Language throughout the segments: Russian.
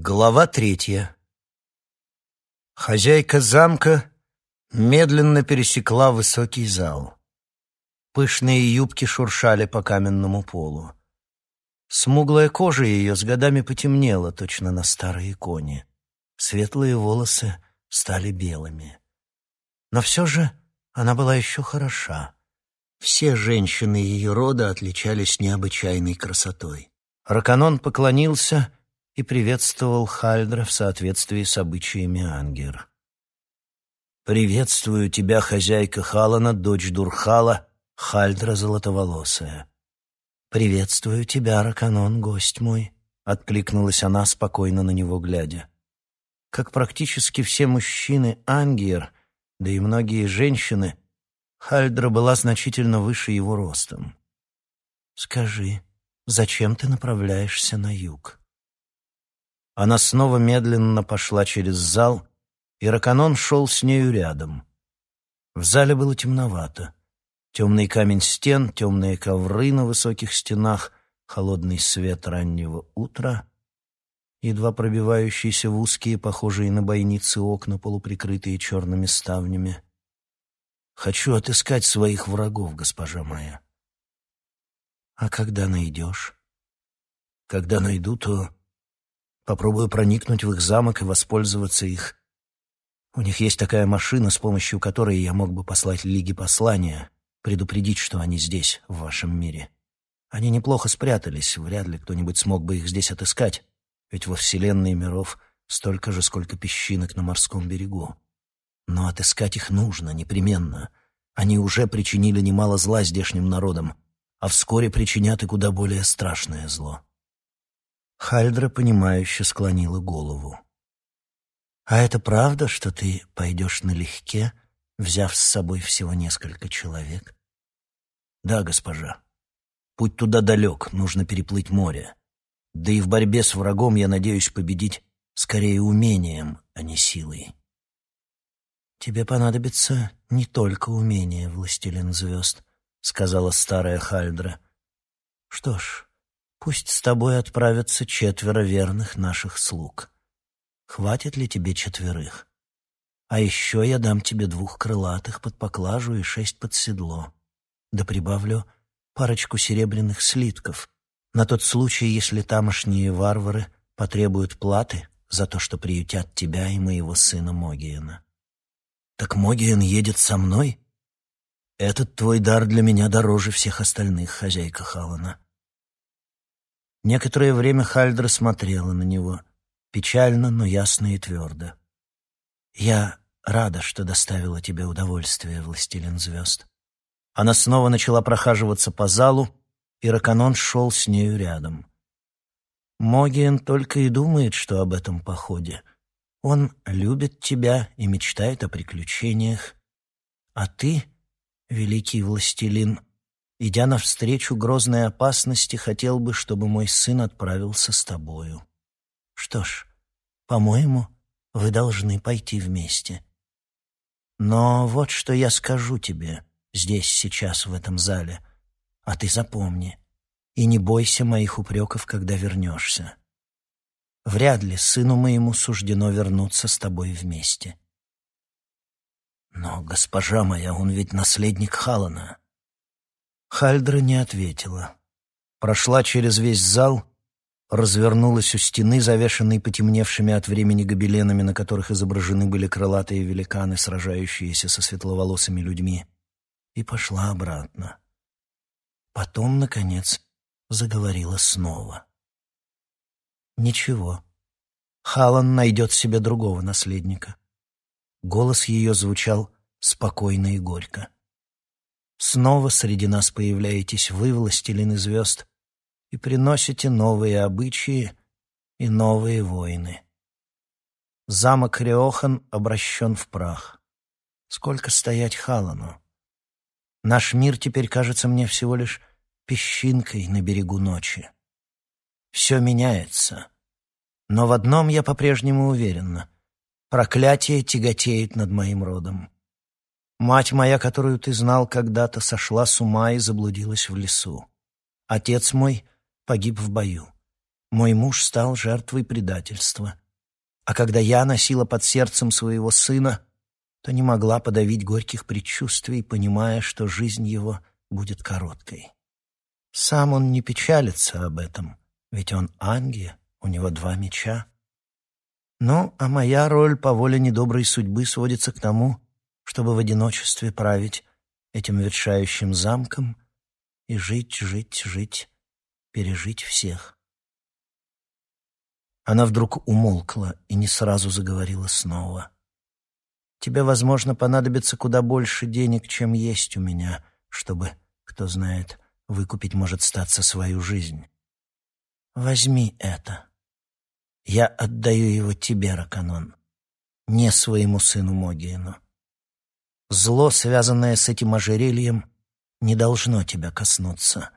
Глава третья. Хозяйка замка медленно пересекла высокий зал. Пышные юбки шуршали по каменному полу. Смуглая кожа ее с годами потемнела, точно на старой иконе. Светлые волосы стали белыми. Но все же она была еще хороша. Все женщины ее рода отличались необычайной красотой. Раканон поклонился и приветствовал Хальдра в соответствии с обычаями Ангер. «Приветствую тебя, хозяйка Халана, дочь Дурхала, Хальдра Золотоволосая». «Приветствую тебя, Раканон, гость мой», — откликнулась она, спокойно на него глядя. Как практически все мужчины Ангер, да и многие женщины, Хальдра была значительно выше его ростом. «Скажи, зачем ты направляешься на юг?» Она снова медленно пошла через зал, и Раканон шел с нею рядом. В зале было темновато. Темный камень стен, темные ковры на высоких стенах, холодный свет раннего утра, едва пробивающиеся в узкие, похожие на бойницы окна, полуприкрытые черными ставнями. «Хочу отыскать своих врагов, госпожа моя». «А когда найдешь?» «Когда найду, то Попробую проникнуть в их замок и воспользоваться их. У них есть такая машина, с помощью которой я мог бы послать Лиге послания, предупредить, что они здесь, в вашем мире. Они неплохо спрятались, вряд ли кто-нибудь смог бы их здесь отыскать, ведь во вселенной миров столько же, сколько песчинок на морском берегу. Но отыскать их нужно, непременно. Они уже причинили немало зла здешним народам, а вскоре причинят и куда более страшное зло. Хальдра, понимающе склонила голову. «А это правда, что ты пойдешь налегке, взяв с собой всего несколько человек?» «Да, госпожа. Путь туда далек, нужно переплыть море. Да и в борьбе с врагом я надеюсь победить скорее умением, а не силой». «Тебе понадобится не только умение, властелин звезд», — сказала старая Хальдра. «Что ж, Пусть с тобой отправятся четверо верных наших слуг. Хватит ли тебе четверых? А еще я дам тебе двух крылатых под поклажу и шесть под седло. Да прибавлю парочку серебряных слитков на тот случай, если тамошние варвары потребуют платы за то, что приютят тебя и моего сына Могиена. Так Могиен едет со мной? Этот твой дар для меня дороже всех остальных, хозяйка Халана. Некоторое время Хальдра смотрела на него, печально, но ясно и твердо. «Я рада, что доставила тебе удовольствие, властелин звезд». Она снова начала прохаживаться по залу, и Раканон шел с нею рядом. Могиен только и думает, что об этом походе. Он любит тебя и мечтает о приключениях. А ты, великий властелин, Идя навстречу грозной опасности, хотел бы, чтобы мой сын отправился с тобою. Что ж, по-моему, вы должны пойти вместе. Но вот что я скажу тебе здесь, сейчас, в этом зале. А ты запомни и не бойся моих упреков, когда вернешься. Вряд ли сыну моему суждено вернуться с тобой вместе. Но, госпожа моя, он ведь наследник Халана. Хальдра не ответила. Прошла через весь зал, развернулась у стены, завешенной потемневшими от времени гобеленами, на которых изображены были крылатые великаны, сражающиеся со светловолосыми людьми, и пошла обратно. Потом, наконец, заговорила снова. «Ничего. Халан найдет себе другого наследника». Голос ее звучал спокойно и горько. Снова среди нас появляетесь вы, властелины звезд, и приносите новые обычаи и новые войны. Замок Риохан обращен в прах. Сколько стоять Халану? Наш мир теперь кажется мне всего лишь песчинкой на берегу ночи. Все меняется. Но в одном я по-прежнему уверена. Проклятие тяготеет над моим родом. Мать моя, которую ты знал когда-то, сошла с ума и заблудилась в лесу. Отец мой погиб в бою. мой муж стал жертвой предательства. А когда я носила под сердцем своего сына, то не могла подавить горьких предчувствий, понимая, что жизнь его будет короткой. Сам он не печалится об этом, ведь он ангел, у него два меча. Ну, а моя роль по воле недоброй судьбы сводится к тому, чтобы в одиночестве править этим ветшающим замком и жить, жить, жить, пережить всех. Она вдруг умолкла и не сразу заговорила снова. «Тебе, возможно, понадобится куда больше денег, чем есть у меня, чтобы, кто знает, выкупить может статься свою жизнь. Возьми это. Я отдаю его тебе, Раканон, не своему сыну Могиену. Зло, связанное с этим ожерельем, не должно тебя коснуться.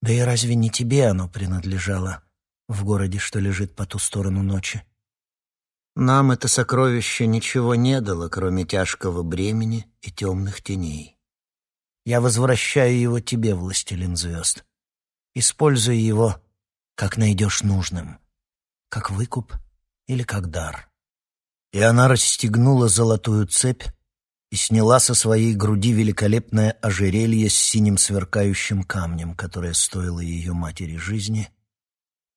Да и разве не тебе оно принадлежало в городе, что лежит по ту сторону ночи? Нам это сокровище ничего не дало, кроме тяжкого бремени и темных теней. Я возвращаю его тебе, властелин звезд. Используй его, как найдешь нужным, как выкуп или как дар. И она расстегнула золотую цепь, и сняла со своей груди великолепное ожерелье с синим сверкающим камнем, которое стоило ее матери жизни,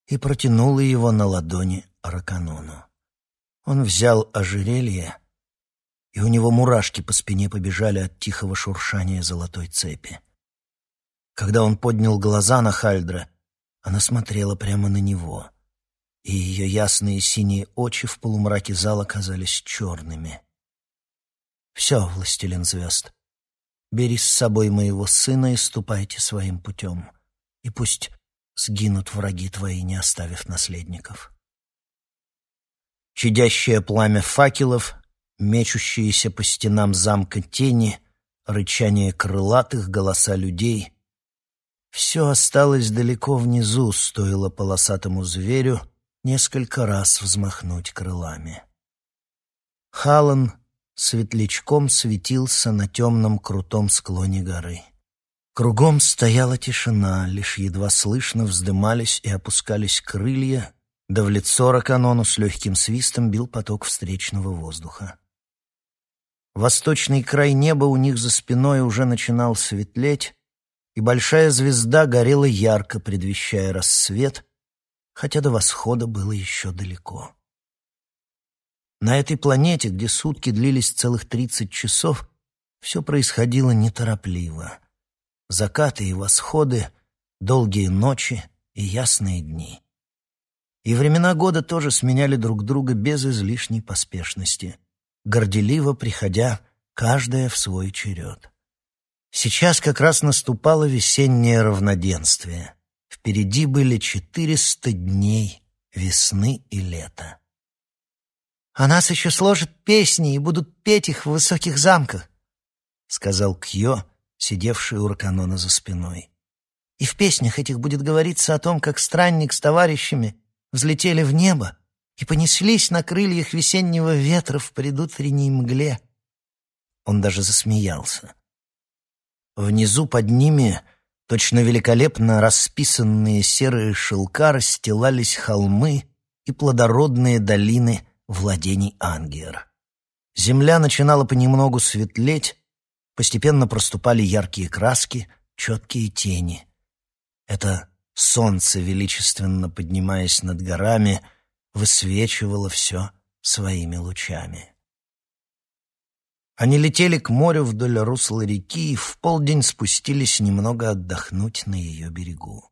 и протянула его на ладони Араканону. Он взял ожерелье, и у него мурашки по спине побежали от тихого шуршания золотой цепи. Когда он поднял глаза на Хальдра, она смотрела прямо на него, и ее ясные синие очи в полумраке зала казались черными. Все, властелин звезд, бери с собой моего сына и ступайте своим путем, и пусть сгинут враги твои, не оставив наследников. Чадящее пламя факелов, мечущиеся по стенам замка тени, рычание крылатых, голоса людей — все осталось далеко внизу, стоило полосатому зверю несколько раз взмахнуть крылами. Халан светлячком светился на темном крутом склоне горы. Кругом стояла тишина, лишь едва слышно вздымались и опускались крылья, да в лицо Раканону с легким свистом бил поток встречного воздуха. Восточный край неба у них за спиной уже начинал светлеть, и большая звезда горела ярко, предвещая рассвет, хотя до восхода было еще далеко. На этой планете, где сутки длились целых тридцать часов, все происходило неторопливо. Закаты и восходы, долгие ночи и ясные дни. И времена года тоже сменяли друг друга без излишней поспешности, горделиво приходя каждая в свой черед. Сейчас как раз наступало весеннее равноденствие. Впереди были четыреста дней весны и лета. «А нас еще сложат песни и будут петь их в высоких замках», — сказал Кьо, сидевший у Раканона за спиной. «И в песнях этих будет говориться о том, как странник с товарищами взлетели в небо и понеслись на крыльях весеннего ветра в предутренней мгле». Он даже засмеялся. Внизу под ними, точно великолепно расписанные серые шелка, расстилались холмы и плодородные долины — владений Ангер. Земля начинала понемногу светлеть, постепенно проступали яркие краски, четкие тени. Это солнце, величественно поднимаясь над горами, высвечивало все своими лучами. Они летели к морю вдоль русла реки и в полдень спустились немного отдохнуть на ее берегу.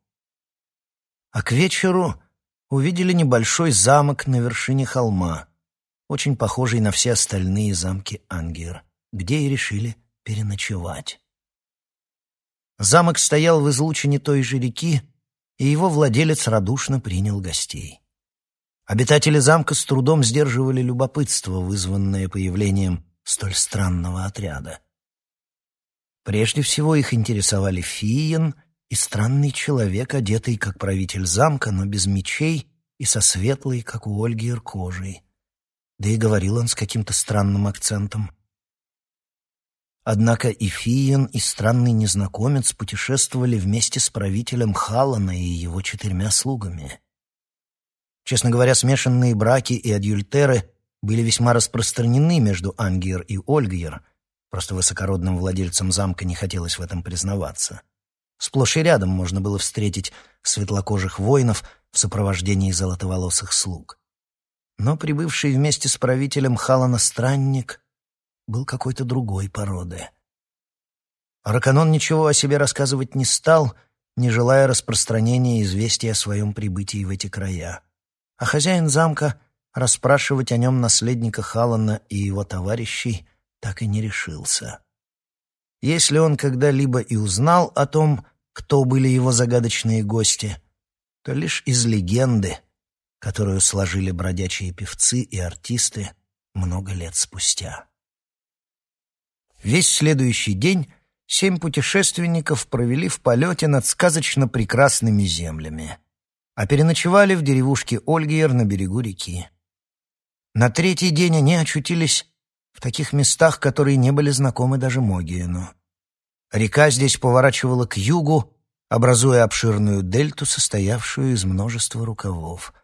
А к вечеру увидели небольшой замок на вершине холма, очень похожий на все остальные замки Ангер, где и решили переночевать. Замок стоял в излучине той же реки, и его владелец радушно принял гостей. Обитатели замка с трудом сдерживали любопытство, вызванное появлением столь странного отряда. Прежде всего их интересовали Фиен и странный человек, одетый как правитель замка, но без мечей и со светлой, как у Ольги, кожей. Да и говорил он с каким-то странным акцентом. Однако и Фиен, и странный незнакомец путешествовали вместе с правителем Халана и его четырьмя слугами. Честно говоря, смешанные браки и адюльтеры были весьма распространены между Ангер и Ольгер, просто высокородным владельцам замка не хотелось в этом признаваться. Сплошь и рядом можно было встретить светлокожих воинов в сопровождении золотоволосых слуг. Но прибывший вместе с правителем Халана странник был какой-то другой породы. Раканон ничего о себе рассказывать не стал, не желая распространения известий о своем прибытии в эти края. А хозяин замка расспрашивать о нем наследника Халана и его товарищей так и не решился. Если он когда-либо и узнал о том, кто были его загадочные гости, то лишь из легенды, которую сложили бродячие певцы и артисты много лет спустя. Весь следующий день семь путешественников провели в полете над сказочно прекрасными землями, а переночевали в деревушке Ольгиер на берегу реки. На третий день они очутились в таких местах, которые не были знакомы даже Могиену. Река здесь поворачивала к югу, образуя обширную дельту, состоявшую из множества рукавов.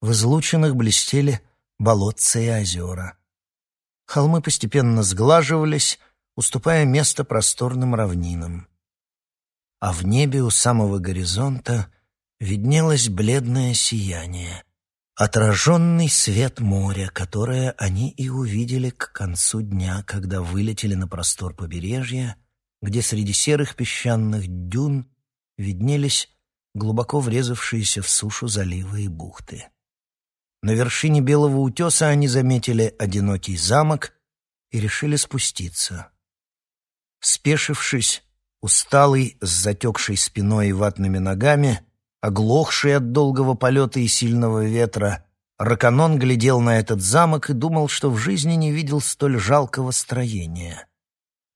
В излучинах блестели болотца и озера. Холмы постепенно сглаживались, уступая место просторным равнинам. А в небе у самого горизонта виднелось бледное сияние, отраженный свет моря, которое они и увидели к концу дня, когда вылетели на простор побережья, где среди серых песчаных дюн виднелись глубоко врезавшиеся в сушу заливы и бухты. На вершине белого утеса они заметили одинокий замок и решили спуститься. Спешившись, усталый, с затекшей спиной и ватными ногами, оглохший от долгого полета и сильного ветра, Раканон глядел на этот замок и думал, что в жизни не видел столь жалкого строения.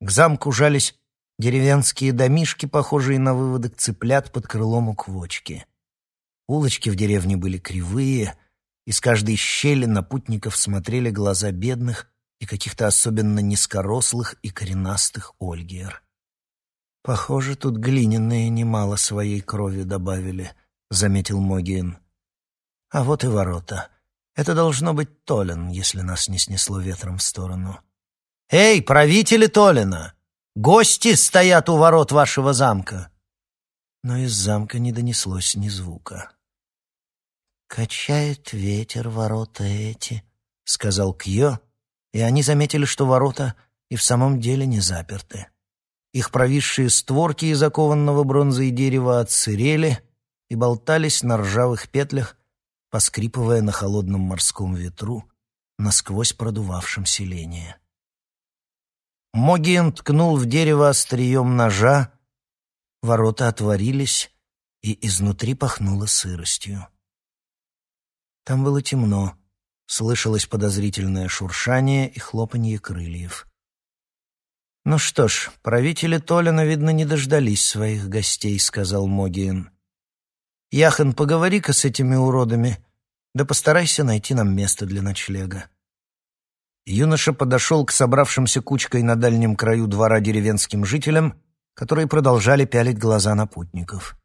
К замку жались деревенские домишки, похожие на выводок цыплят под крылом у квочки. Улочки в деревне были кривые, из каждой щели на путников смотрели глаза бедных, и каких-то особенно низкорослых и коренастых ольгер. «Похоже, тут глиняные немало своей крови добавили», — заметил Могиен. «А вот и ворота. Это должно быть Толин, если нас не снесло ветром в сторону». «Эй, правители Толина! Гости стоят у ворот вашего замка!» Но из замка не донеслось ни звука. «Качает ветер ворота эти», — сказал Кьё, — и они заметили, что ворота и в самом деле не заперты. Их провисшие створки из окованного бронзы и дерева отсырели и болтались на ржавых петлях, поскрипывая на холодном морском ветру, насквозь продувавшем селение. Могиен ткнул в дерево острием ножа, ворота отворились, и изнутри пахнуло сыростью. Там было темно, Слышалось подозрительное шуршание и хлопанье крыльев. «Ну что ж, правители Толина, видно, не дождались своих гостей», — сказал Могиен. «Яхан, поговори-ка с этими уродами, да постарайся найти нам место для ночлега». Юноша подошел к собравшимся кучкой на дальнем краю двора деревенским жителям, которые продолжали пялить глаза на путников.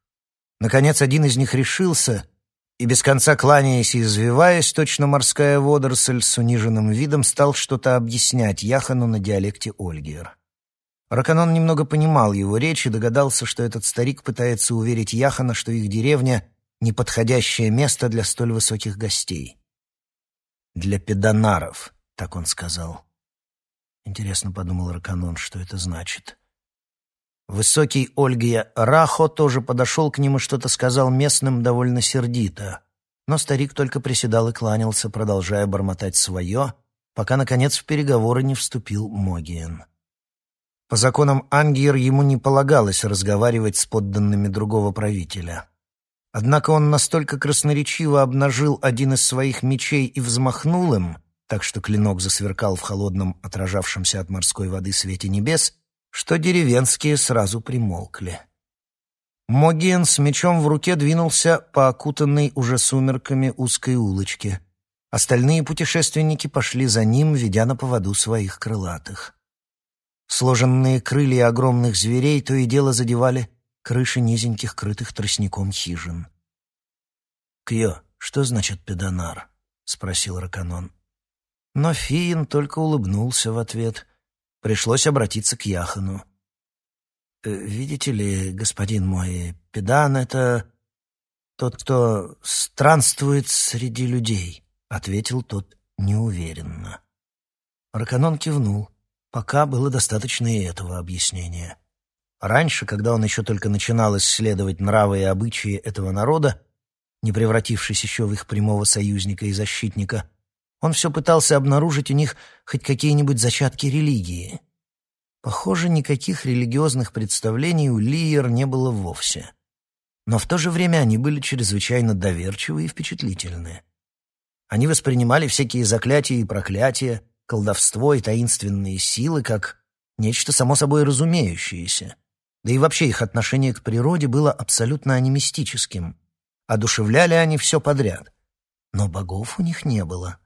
Наконец, один из них решился и без конца кланяясь и извиваясь, точно морская водоросль с униженным видом стал что-то объяснять Яхану на диалекте Ольгер. Раканон немного понимал его речь и догадался, что этот старик пытается уверить Яхана, что их деревня — неподходящее место для столь высоких гостей. «Для педонаров», — так он сказал. Интересно, — подумал Раканон, — что это значит. Высокий Ольгия Рахо тоже подошел к ним и что-то сказал местным довольно сердито. Но старик только приседал и кланялся, продолжая бормотать свое, пока, наконец, в переговоры не вступил Могиен. По законам Ангиер ему не полагалось разговаривать с подданными другого правителя. Однако он настолько красноречиво обнажил один из своих мечей и взмахнул им, так что клинок засверкал в холодном, отражавшемся от морской воды свете небес, что деревенские сразу примолкли. Могиен с мечом в руке двинулся по окутанной уже сумерками узкой улочке. Остальные путешественники пошли за ним, ведя на поводу своих крылатых. Сложенные крылья огромных зверей то и дело задевали крыши низеньких, крытых тростником хижин. «Кьё, что значит педанар?» — спросил Раканон. Но Фиин только улыбнулся в ответ. Пришлось обратиться к Яхану. «Э, «Видите ли, господин мой, педан — это тот, кто странствует среди людей», — ответил тот неуверенно. Раканон кивнул. Пока было достаточно и этого объяснения. Раньше, когда он еще только начинал исследовать нравы и обычаи этого народа, не превратившись еще в их прямого союзника и защитника, он все пытался обнаружить у них хоть какие-нибудь зачатки религии. Похоже, никаких религиозных представлений у Лиер не было вовсе. Но в то же время они были чрезвычайно доверчивы и впечатлительны. Они воспринимали всякие заклятия и проклятия, колдовство и таинственные силы как нечто само собой разумеющееся. Да и вообще их отношение к природе было абсолютно анимистическим. Одушевляли они все подряд. Но богов у них не было.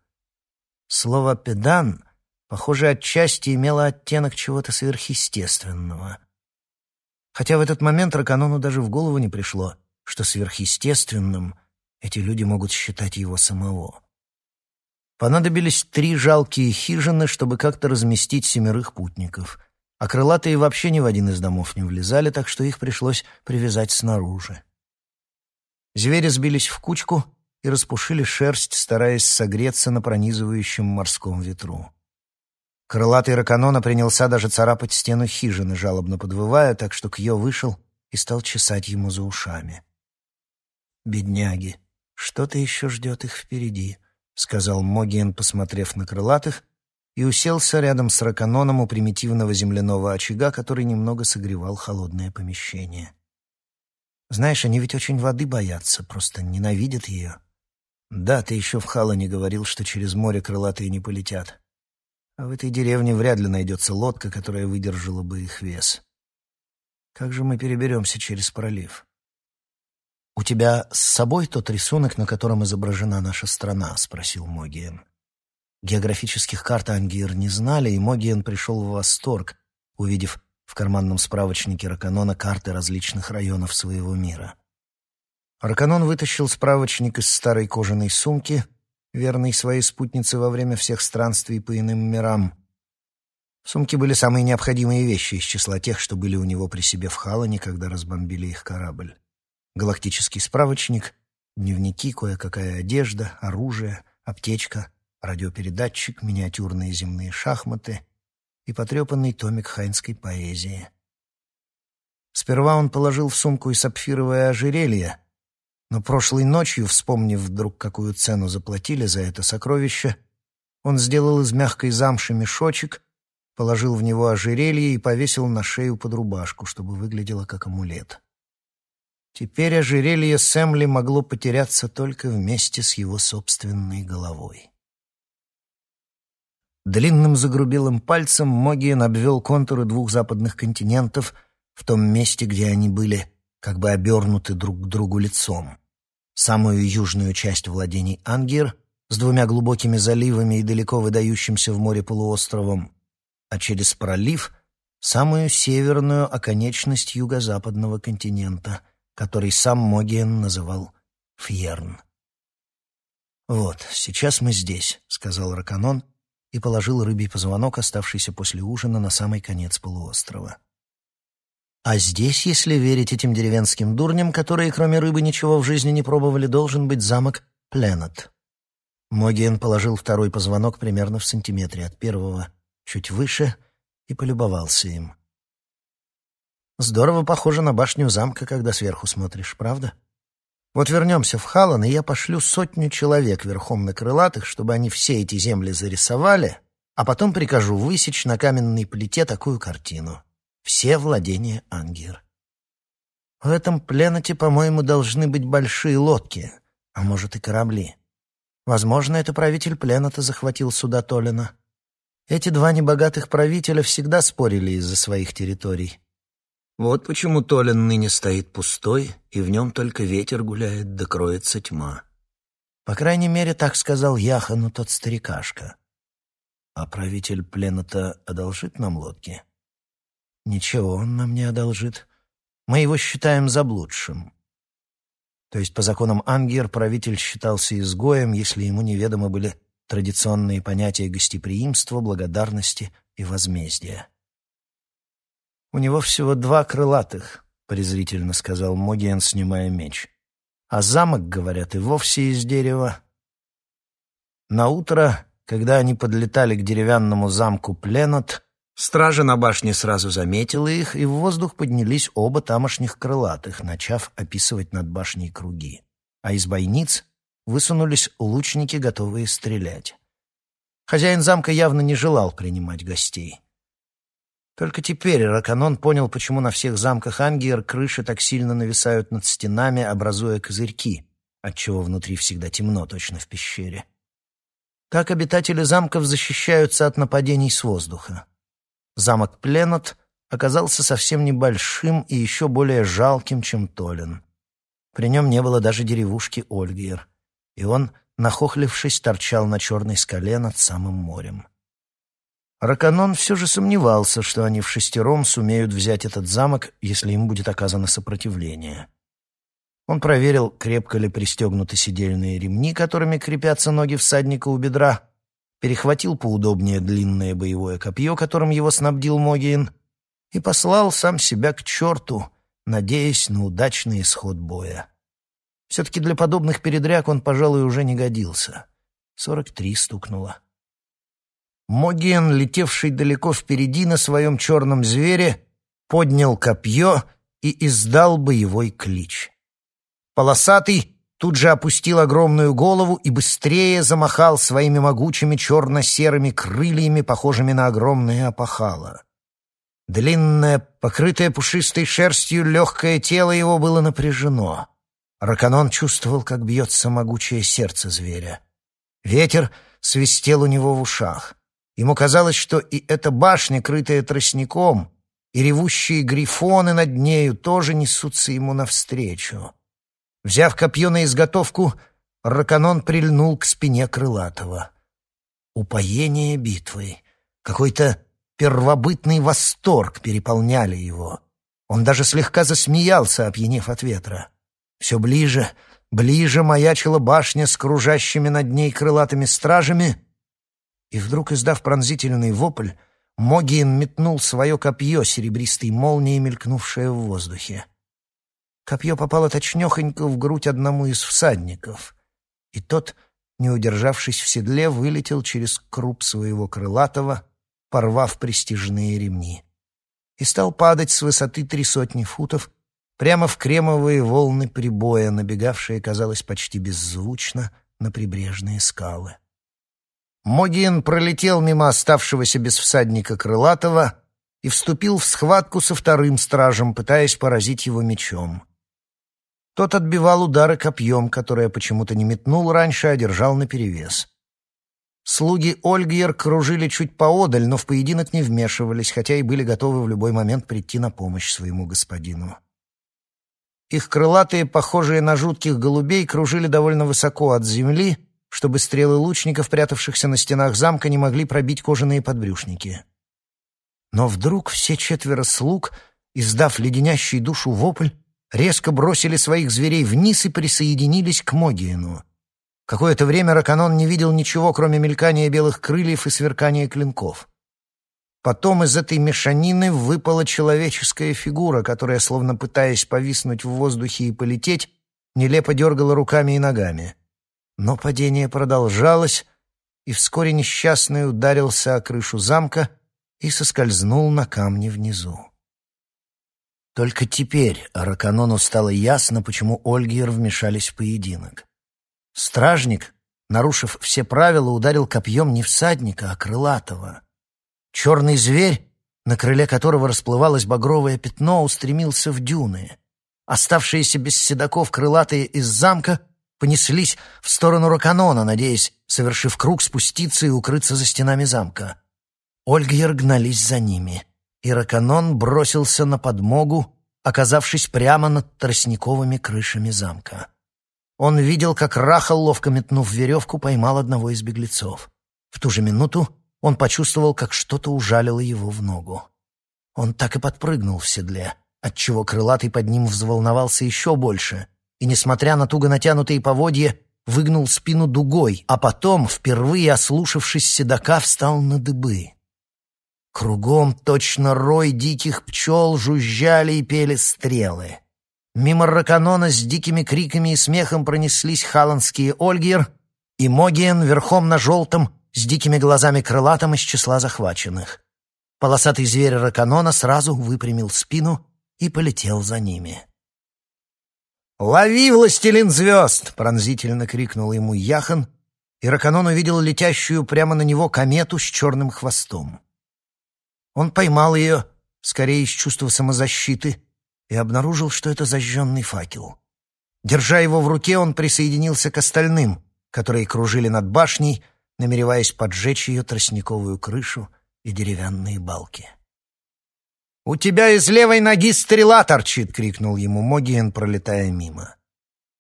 Слово «педан», похоже, отчасти имело оттенок чего-то сверхъестественного. Хотя в этот момент Раканону даже в голову не пришло, что сверхъестественным эти люди могут считать его самого. Понадобились три жалкие хижины, чтобы как-то разместить семерых путников. А крылатые вообще ни в один из домов не влезали, так что их пришлось привязать снаружи. Звери сбились в кучку и распушили шерсть, стараясь согреться на пронизывающем морском ветру. Крылатый раканона принялся даже царапать стену хижины, жалобно подвывая, так что Кьё вышел и стал чесать ему за ушами. «Бедняги, что-то еще ждет их впереди», — сказал Могиен, посмотрев на крылатых, и уселся рядом с раканоном у примитивного земляного очага, который немного согревал холодное помещение. «Знаешь, они ведь очень воды боятся, просто ненавидят ее». «Да, ты еще в Халане говорил, что через море крылатые не полетят. А в этой деревне вряд ли найдется лодка, которая выдержала бы их вес. Как же мы переберемся через пролив?» «У тебя с собой тот рисунок, на котором изображена наша страна?» — спросил Могиен. Географических карт Ангир не знали, и Могиен пришел в восторг, увидев в карманном справочнике Раканона карты различных районов своего мира. Раканон вытащил справочник из старой кожаной сумки, верной своей спутнице во время всех странствий по иным мирам. В сумке были самые необходимые вещи из числа тех, что были у него при себе в Халане, когда разбомбили их корабль галактический справочник, дневники, кое-какая одежда, оружие, аптечка, радиопередатчик, миниатюрные земные шахматы и потрепанный томик хайнской поэзии. Сперва он положил в сумку и сапфировое ожерелье, но прошлой ночью, вспомнив вдруг, какую цену заплатили за это сокровище, он сделал из мягкой замши мешочек, положил в него ожерелье и повесил на шею под рубашку, чтобы выглядело как амулет. Теперь ожерелье Сэмли могло потеряться только вместе с его собственной головой. Длинным загрубелым пальцем Могиен обвел контуры двух западных континентов в том месте, где они были как бы обернуты друг к другу лицом. Самую южную часть владений Ангир с двумя глубокими заливами и далеко выдающимся в море полуостровом, а через пролив — самую северную оконечность юго-западного континента — который сам Могиен называл Фьерн. «Вот, сейчас мы здесь», — сказал Раканон и положил рыбий позвонок, оставшийся после ужина, на самый конец полуострова. А здесь, если верить этим деревенским дурням, которые кроме рыбы ничего в жизни не пробовали, должен быть замок Пленет. Могиен положил второй позвонок примерно в сантиметре от первого, чуть выше, и полюбовался им. Здорово похоже на башню замка, когда сверху смотришь, правда? Вот вернемся в Халан, и я пошлю сотню человек верхом на крылатых, чтобы они все эти земли зарисовали, а потом прикажу высечь на каменной плите такую картину. Все владения Ангер. В этом пленоте, по-моему, должны быть большие лодки, а может и корабли. Возможно, это правитель пленота захватил суда Толина. Эти два небогатых правителя всегда спорили из-за своих территорий. Вот почему Толин ныне стоит пустой, и в нем только ветер гуляет, да кроется тьма. По крайней мере, так сказал Яхану тот старикашка. А правитель плена-то одолжит нам лодки? Ничего он нам не одолжит. Мы его считаем заблудшим. То есть по законам Ангер правитель считался изгоем, если ему неведомы были традиционные понятия гостеприимства, благодарности и возмездия. «У него всего два крылатых», — презрительно сказал Могиен, снимая меч. «А замок, говорят, и вовсе из дерева». На утро, когда они подлетали к деревянному замку Пленот, стража на башне сразу заметила их, и в воздух поднялись оба тамошних крылатых, начав описывать над башней круги. А из бойниц высунулись лучники, готовые стрелять. Хозяин замка явно не желал принимать гостей. Только теперь Раканон понял, почему на всех замках Ангиер крыши так сильно нависают над стенами, образуя козырьки, отчего внутри всегда темно, точно в пещере. Так обитатели замков защищаются от нападений с воздуха. Замок Пленот оказался совсем небольшим и еще более жалким, чем Толин. При нем не было даже деревушки Ольгиер и он, нахохлившись, торчал на черной скале над самым морем. Раканон все же сомневался, что они в шестером сумеют взять этот замок, если им будет оказано сопротивление. Он проверил, крепко ли пристегнуты сидельные ремни, которыми крепятся ноги всадника у бедра, перехватил поудобнее длинное боевое копье, которым его снабдил Могиин, и послал сам себя к черту, надеясь на удачный исход боя. Все-таки для подобных передряг он, пожалуй, уже не годился. Сорок три стукнуло. Могиен, летевший далеко впереди на своем черном звере, поднял копье и издал боевой клич. Полосатый тут же опустил огромную голову и быстрее замахал своими могучими черно-серыми крыльями, похожими на огромные опахала. Длинное, покрытое пушистой шерстью легкое тело его было напряжено. Раканон чувствовал, как бьется могучее сердце зверя. Ветер свистел у него в ушах. Ему казалось, что и эта башня, крытая тростником, и ревущие грифоны над нею тоже несутся ему навстречу. Взяв копье на изготовку, Раканон прильнул к спине крылатого. Упоение битвой, какой-то первобытный восторг переполняли его. Он даже слегка засмеялся, опьянев от ветра. Все ближе, ближе маячила башня с кружащими над ней крылатыми стражами, и вдруг, издав пронзительный вопль, Могиен метнул свое копье серебристой молнией, мелькнувшее в воздухе. Копье попало точнехонько в грудь одному из всадников, и тот, не удержавшись в седле, вылетел через круп своего крылатого, порвав престижные ремни, и стал падать с высоты три сотни футов, прямо в кремовые волны прибоя, набегавшие, казалось, почти беззвучно на прибрежные скалы. Могиен пролетел мимо оставшегося без всадника крылатого и вступил в схватку со вторым стражем, пытаясь поразить его мечом. Тот отбивал удары копьем, которое почему-то не метнул раньше, а держал наперевес. Слуги Ольгьер кружили чуть поодаль, но в поединок не вмешивались, хотя и были готовы в любой момент прийти на помощь своему господину. Их крылатые, похожие на жутких голубей, кружили довольно высоко от земли, чтобы стрелы лучников, прятавшихся на стенах замка, не могли пробить кожаные подбрюшники. Но вдруг все четверо слуг, издав леденящий душу вопль, резко бросили своих зверей вниз и присоединились к Могиену. Какое-то время Раканон не видел ничего, кроме мелькания белых крыльев и сверкания клинков. Потом из этой мешанины выпала человеческая фигура, которая, словно пытаясь повиснуть в воздухе и полететь, нелепо дергала руками и ногами. Но падение продолжалось, и вскоре несчастный ударился о крышу замка и соскользнул на камни внизу. Только теперь Араканону стало ясно, почему Ольгер вмешались в поединок. Стражник, нарушив все правила, ударил копьем не всадника, а крылатого — Черный зверь, на крыле которого расплывалось багровое пятно, устремился в дюны. Оставшиеся без седаков крылатые из замка понеслись в сторону Роканона, надеясь, совершив круг, спуститься и укрыться за стенами замка. Ольгер гнались за ними, и бросился на подмогу, оказавшись прямо над тростниковыми крышами замка. Он видел, как Рахал, ловко метнув веревку, поймал одного из беглецов. В ту же минуту он почувствовал, как что-то ужалило его в ногу. Он так и подпрыгнул в седле, отчего крылатый под ним взволновался еще больше и, несмотря на туго натянутые поводья, выгнул спину дугой, а потом, впервые ослушавшись седока, встал на дыбы. Кругом точно рой диких пчел жужжали и пели стрелы. Мимо Раканона с дикими криками и смехом пронеслись халанские Ольгер и Могиен верхом на желтом с дикими глазами крылатом из числа захваченных. Полосатый зверь Раканона сразу выпрямил спину и полетел за ними. «Лови, властелин звезд!» — пронзительно крикнул ему Яхан, и Раканон увидел летящую прямо на него комету с черным хвостом. Он поймал ее, скорее из чувства самозащиты, и обнаружил, что это зажженный факел. Держа его в руке, он присоединился к остальным, которые кружили над башней, намереваясь поджечь ее тростниковую крышу и деревянные балки. «У тебя из левой ноги стрела торчит!» — крикнул ему Могиен, пролетая мимо.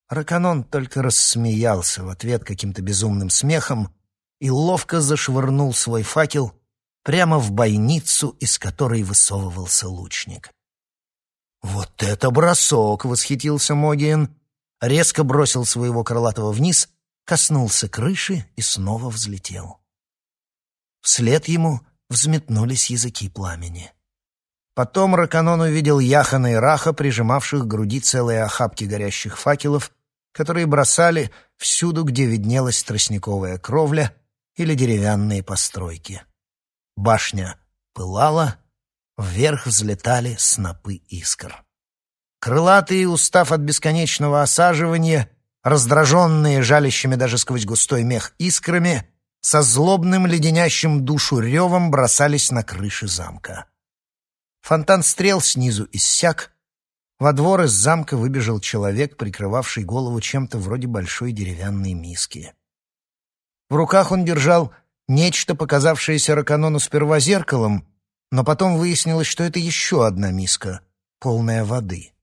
Раканон только рассмеялся в ответ каким-то безумным смехом и ловко зашвырнул свой факел прямо в бойницу, из которой высовывался лучник. «Вот это бросок!» — восхитился Могиен. Резко бросил своего крылатого вниз, коснулся крыши и снова взлетел. Вслед ему взметнулись языки пламени. Потом Раканон увидел Яхана и Раха, прижимавших к груди целые охапки горящих факелов, которые бросали всюду, где виднелась тростниковая кровля или деревянные постройки. Башня пылала, вверх взлетали снопы искр. Крылатые, устав от бесконечного осаживания, раздраженные жалящими даже сквозь густой мех искрами, со злобным леденящим душу ревом бросались на крыши замка. Фонтан стрел снизу иссяк. Во двор из замка выбежал человек, прикрывавший голову чем-то вроде большой деревянной миски. В руках он держал нечто, показавшееся Раканону сперва зеркалом, но потом выяснилось, что это еще одна миска, полная воды.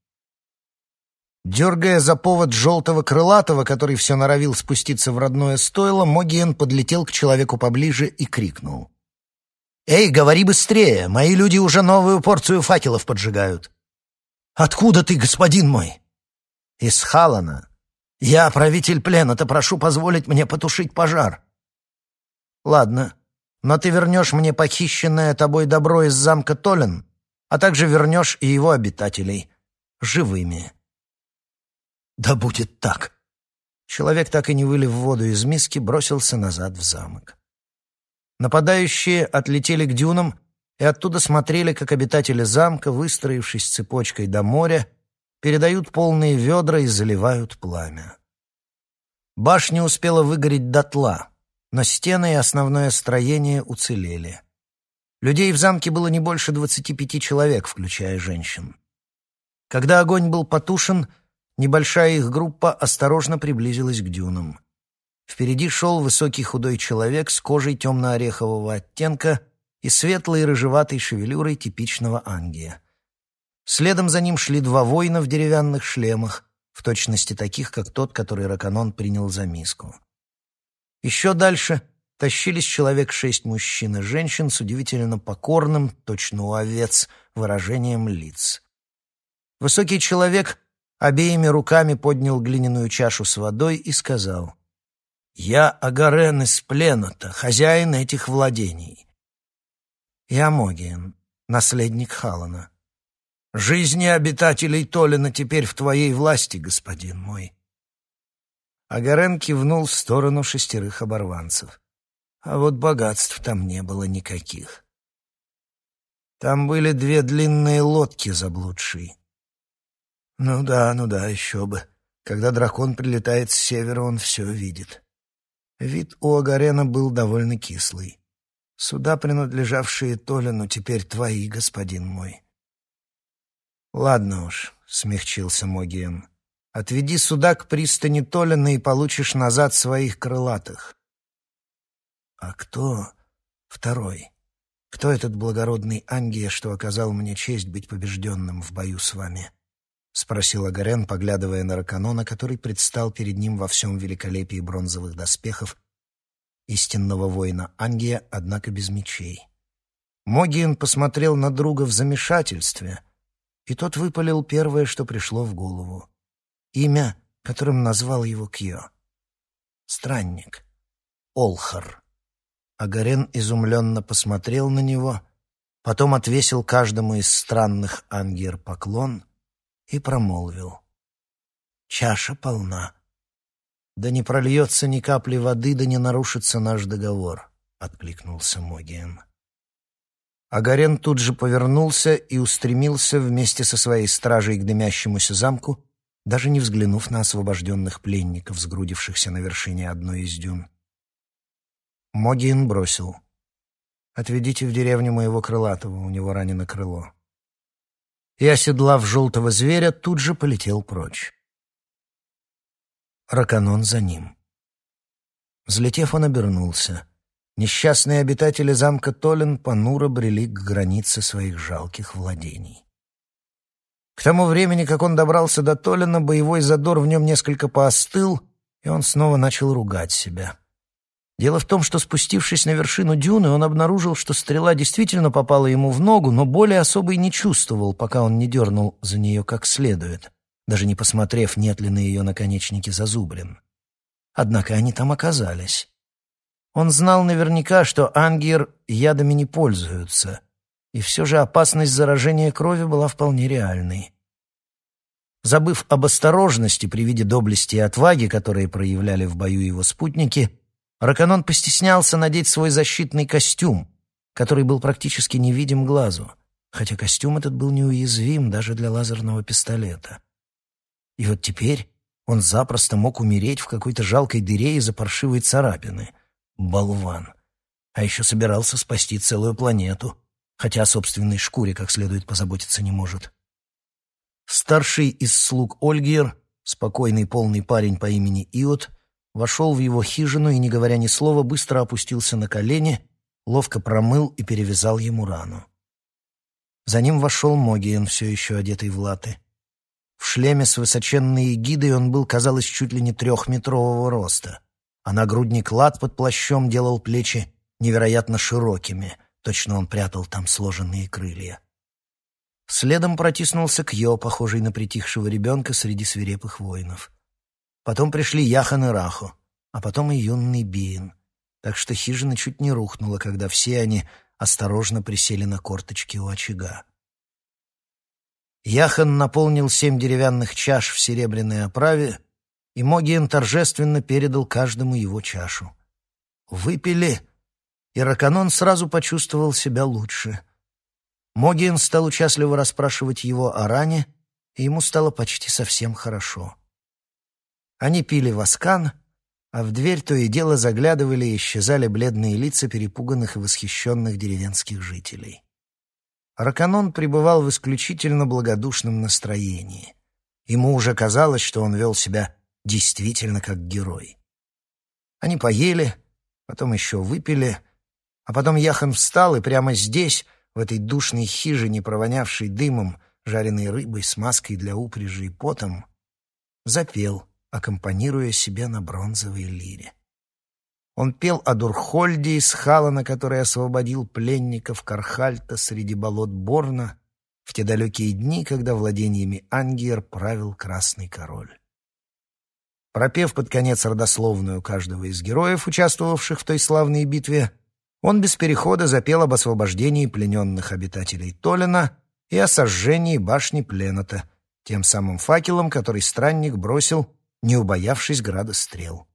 Дергая за повод желтого крылатого, который все норовил спуститься в родное стойло, Могиен подлетел к человеку поближе и крикнул. «Эй, говори быстрее! Мои люди уже новую порцию факелов поджигают!» «Откуда ты, господин мой?» «Из Халана. Я правитель плена-то прошу позволить мне потушить пожар». «Ладно, но ты вернешь мне похищенное тобой добро из замка Толен, а также вернешь и его обитателей. Живыми». «Да будет так!» Человек, так и не вылив воду из миски, бросился назад в замок. Нападающие отлетели к дюнам и оттуда смотрели, как обитатели замка, выстроившись цепочкой до моря, передают полные ведра и заливают пламя. Башня успела выгореть дотла, но стены и основное строение уцелели. Людей в замке было не больше двадцати пяти человек, включая женщин. Когда огонь был потушен, небольшая их группа осторожно приблизилась к дюнам. Впереди шел высокий худой человек с кожей темно-орехового оттенка и светлой рыжеватой шевелюрой типичного ангия. Следом за ним шли два воина в деревянных шлемах, в точности таких, как тот, который Раканон принял за миску. Еще дальше тащились человек шесть мужчин и женщин с удивительно покорным, точно у овец, выражением лиц. Высокий человек обеими руками поднял глиняную чашу с водой и сказал я Агарен из Пленота, хозяин этих владений. Я Могиен, наследник Халана. Жизни обитателей Толина теперь в твоей власти, господин мой. Агарен кивнул в сторону шестерых оборванцев. А вот богатств там не было никаких. Там были две длинные лодки заблудшие. Ну да, ну да, еще бы. Когда дракон прилетает с севера, он все видит. Вид у Агарена был довольно кислый. «Суда, принадлежавшие Толину, теперь твои, господин мой». «Ладно уж», — смягчился Могиен. «Отведи суда к пристани Толина и получишь назад своих крылатых». «А кто второй? Кто этот благородный Ангия, что оказал мне честь быть побежденным в бою с вами?» — спросил Агарен, поглядывая на Раканона, который предстал перед ним во всем великолепии бронзовых доспехов истинного воина Ангия, однако без мечей. Могиен посмотрел на друга в замешательстве, и тот выпалил первое, что пришло в голову. Имя которым назвал его Кьо. Странник. Олхар. Агарен изумленно посмотрел на него, потом отвесил каждому из странных ангер поклон и промолвил. «Чаша полна. Да не прольется ни капли воды, да не нарушится наш договор», — откликнулся Могиен. Агарен тут же повернулся и устремился вместе со своей стражей к дымящемуся замку, даже не взглянув на освобожденных пленников, сгрудившихся на вершине одной из дюн. Могиен бросил. «Отведите в деревню моего крылатого, у него ранено крыло». И, оседлав желтого зверя, тут же полетел прочь. Раканон за ним. Взлетев, он обернулся. Несчастные обитатели замка Толен понуро брели к границе своих жалких владений. К тому времени, как он добрался до Толина, боевой задор в нем несколько поостыл, и он снова начал ругать себя. Дело в том, что спустившись на вершину дюны, он обнаружил, что стрела действительно попала ему в ногу, но боли особой не чувствовал, пока он не дернул за нее как следует, даже не посмотрев, нет ли на ее наконечнике зазубрин. Однако они там оказались. Он знал наверняка, что ангер ядами не пользуются, и все же опасность заражения крови была вполне реальной. Забыв об осторожности при виде доблести и отваги, которые проявляли в бою его спутники, Раканон постеснялся надеть свой защитный костюм, который был практически невидим глазу, хотя костюм этот был неуязвим даже для лазерного пистолета. И вот теперь он запросто мог умереть в какой-то жалкой дыре из-за паршивой царапины. Болван. А еще собирался спасти целую планету, хотя о собственной шкуре как следует позаботиться не может. Старший из слуг Ольгер, спокойный полный парень по имени Иот, вошел в его хижину и, не говоря ни слова, быстро опустился на колени, ловко промыл и перевязал ему рану. За ним вошел Могиен, все еще одетый в латы. В шлеме с высоченной эгидой он был, казалось, чуть ли не трехметрового роста, а нагрудник лад под плащом делал плечи невероятно широкими, точно он прятал там сложенные крылья. Следом протиснулся Кьо, похожий на притихшего ребенка среди свирепых воинов. Потом пришли Яхан и Раху, а потом и юный Биин. Так что хижина чуть не рухнула, когда все они осторожно присели на корточки у очага. Яхан наполнил семь деревянных чаш в серебряной оправе, и Могиен торжественно передал каждому его чашу. Выпили, и Раканон сразу почувствовал себя лучше. Могиен стал участливо расспрашивать его о ране, и ему стало почти совсем хорошо. Они пили воскан, а в дверь то и дело заглядывали и исчезали бледные лица перепуганных и восхищенных деревенских жителей. Раканон пребывал в исключительно благодушном настроении. Ему уже казалось, что он вел себя действительно как герой. Они поели, потом еще выпили, а потом Яхан встал и прямо здесь, в этой душной хижине, провонявшей дымом, жареной рыбой, смазкой для упряжи и потом, запел — аккомпанируя себе на бронзовой лире. Он пел о Дурхольде из Халана, который освободил пленников Кархальта среди болот Борна в те далекие дни, когда владениями Ангиер правил Красный Король. Пропев под конец родословную каждого из героев, участвовавших в той славной битве, он без перехода запел об освобождении плененных обитателей Толина и о сожжении башни Пленота, тем самым факелом, который странник бросил не убоявшись града стрел.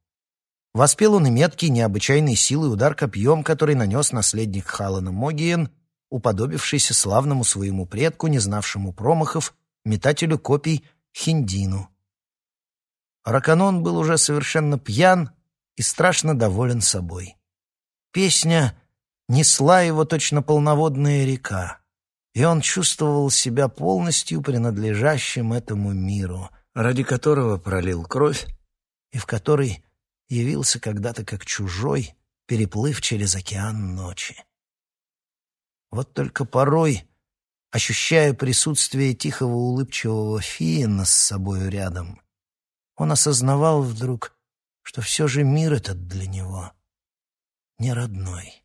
Воспел он и меткий, необычайной силой удар копьем, который нанес наследник Халана Могиен, уподобившийся славному своему предку, не знавшему промахов, метателю копий Хиндину. Раканон был уже совершенно пьян и страшно доволен собой. Песня несла его точно полноводная река, и он чувствовал себя полностью принадлежащим этому миру — ради которого пролил кровь и в который явился когда-то как чужой, переплыв через океан ночи. Вот только порой, ощущая присутствие тихого улыбчивого Фиена с собою рядом, он осознавал вдруг, что все же мир этот для него не родной.